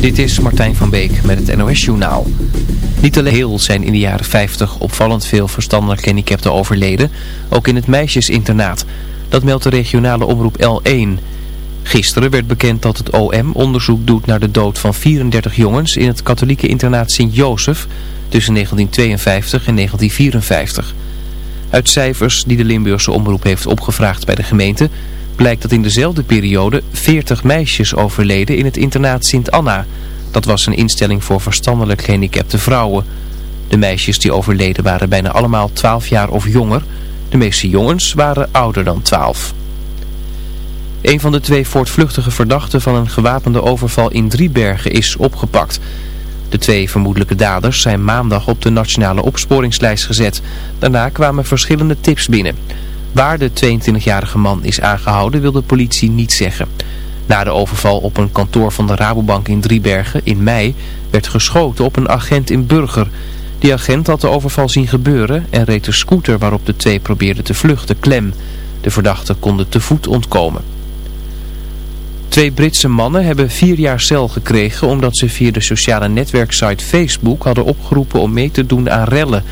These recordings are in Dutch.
Dit is Martijn van Beek met het NOS Journaal. Niet alleen heel zijn in de jaren 50 opvallend veel verstandelijk gehandicapten overleden, ook in het meisjesinternaat. Dat meldt de regionale omroep L1. Gisteren werd bekend dat het OM onderzoek doet naar de dood van 34 jongens in het katholieke internaat Sint-Jozef tussen 1952 en 1954. Uit cijfers die de Limburgse omroep heeft opgevraagd bij de gemeente blijkt dat in dezelfde periode 40 meisjes overleden in het internaat Sint Anna. Dat was een instelling voor verstandelijk gehandicapte vrouwen. De meisjes die overleden waren bijna allemaal 12 jaar of jonger. De meeste jongens waren ouder dan 12. Een van de twee voortvluchtige verdachten van een gewapende overval in Driebergen is opgepakt. De twee vermoedelijke daders zijn maandag op de nationale opsporingslijst gezet. Daarna kwamen verschillende tips binnen. Waar de 22-jarige man is aangehouden wil de politie niet zeggen. Na de overval op een kantoor van de Rabobank in Driebergen in mei werd geschoten op een agent in Burger. Die agent had de overval zien gebeuren en reed de scooter waarop de twee probeerden te vluchten klem. De verdachten konden te voet ontkomen. Twee Britse mannen hebben vier jaar cel gekregen omdat ze via de sociale netwerksite Facebook hadden opgeroepen om mee te doen aan rellen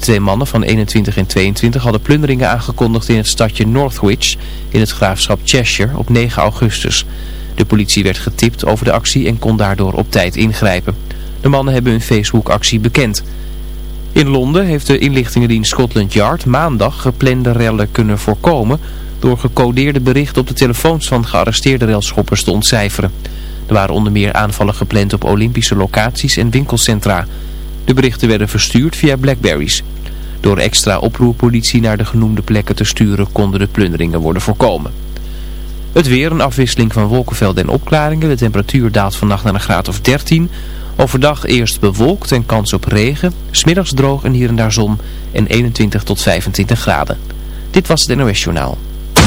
twee mannen van 21 en 22 hadden plunderingen aangekondigd in het stadje Northwich in het graafschap Cheshire op 9 augustus. De politie werd getipt over de actie en kon daardoor op tijd ingrijpen. De mannen hebben hun Facebook-actie bekend. In Londen heeft de inlichtingendienst Scotland Yard maandag geplande rellen kunnen voorkomen door gecodeerde berichten op de telefoons van gearresteerde relschoppers te ontcijferen. Er waren onder meer aanvallen gepland op Olympische locaties en winkelcentra. De berichten werden verstuurd via Blackberries. Door extra oproerpolitie naar de genoemde plekken te sturen konden de plunderingen worden voorkomen. Het weer, een afwisseling van wolkenvelden en opklaringen. De temperatuur daalt vannacht naar een graad of 13. Overdag eerst bewolkt en kans op regen. Smiddags droog en hier en daar zon en 21 tot 25 graden. Dit was het NOS Journaal.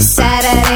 Saturday.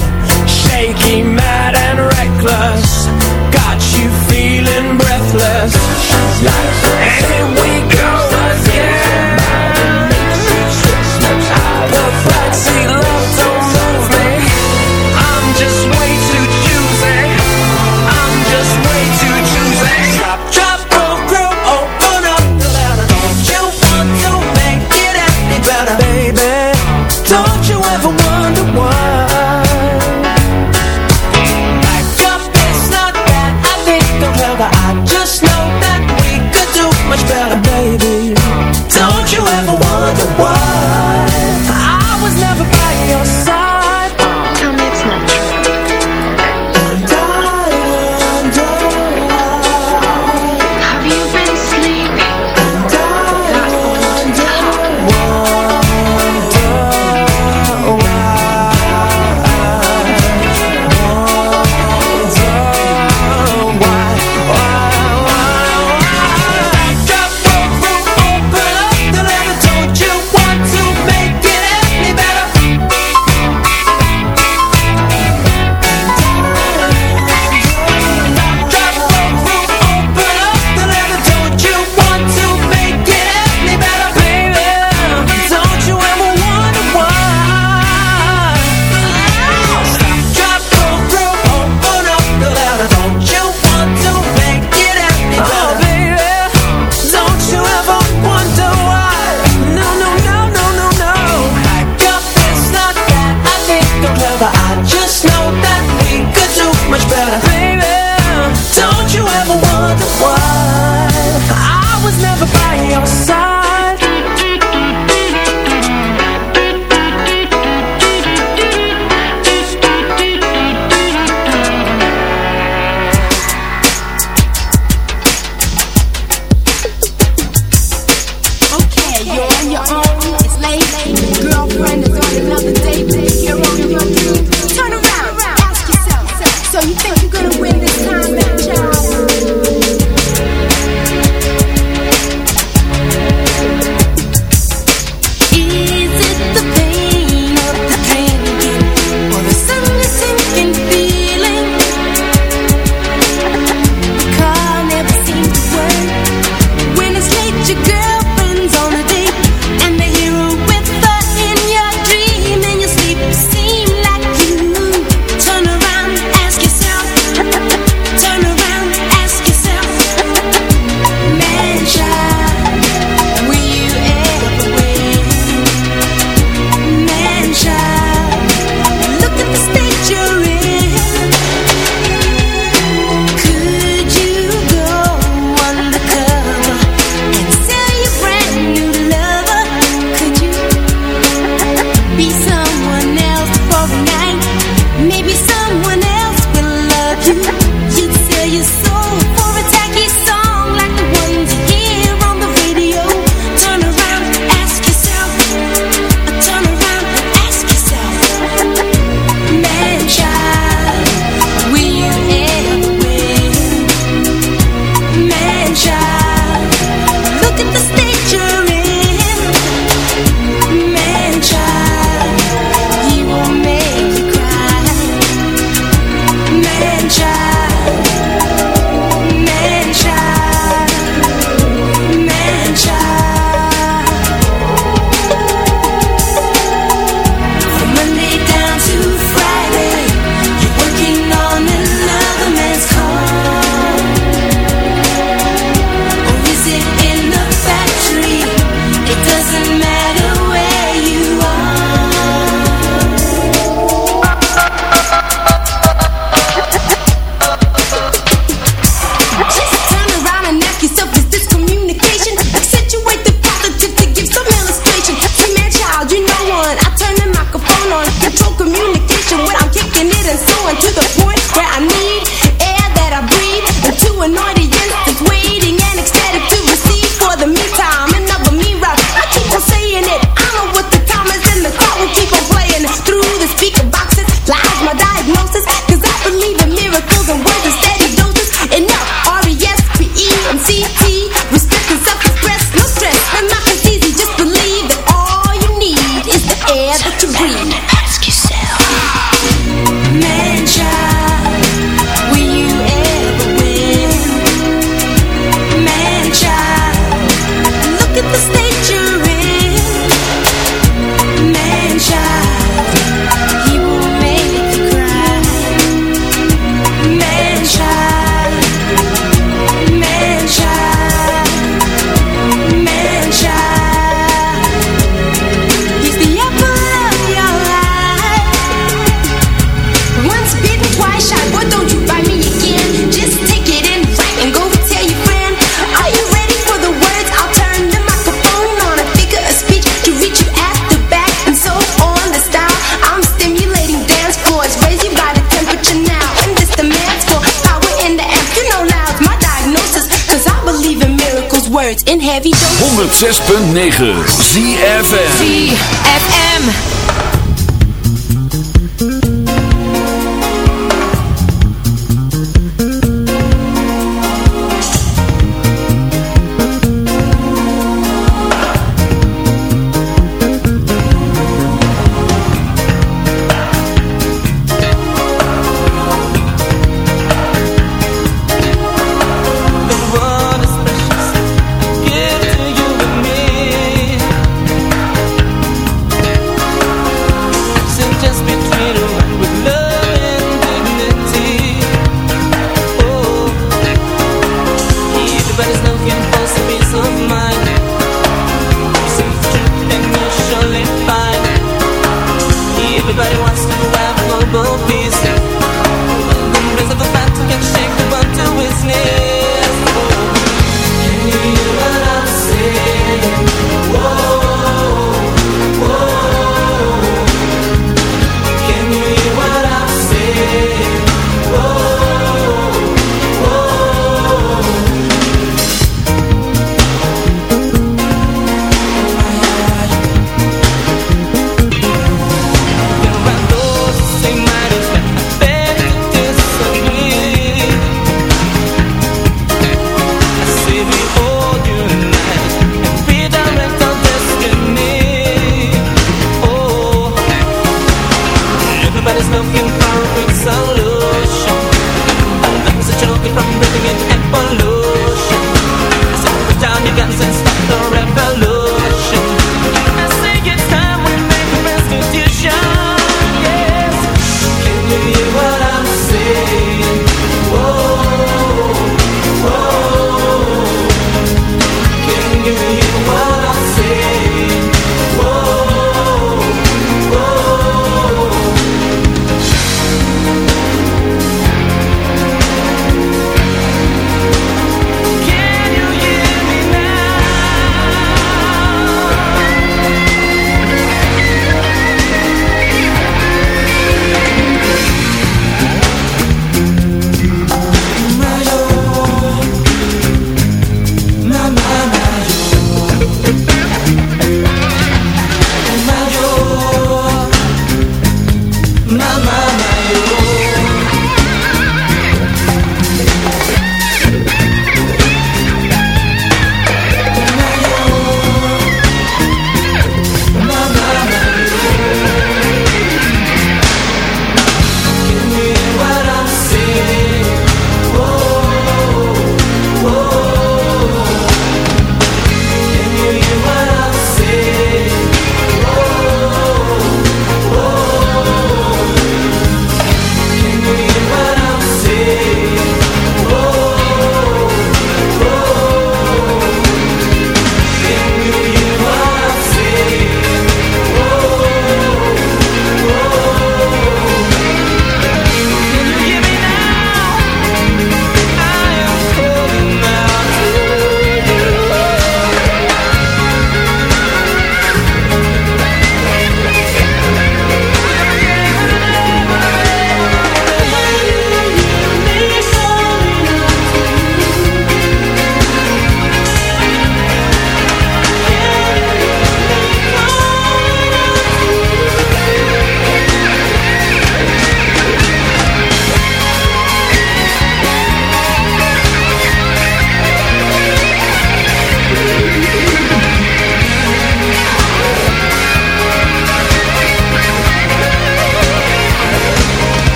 Words in heavy doses. 106.9 ZFM ZFM.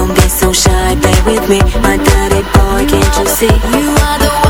Don't be so shy, play with me. My daddy boy, can't you see? You are the one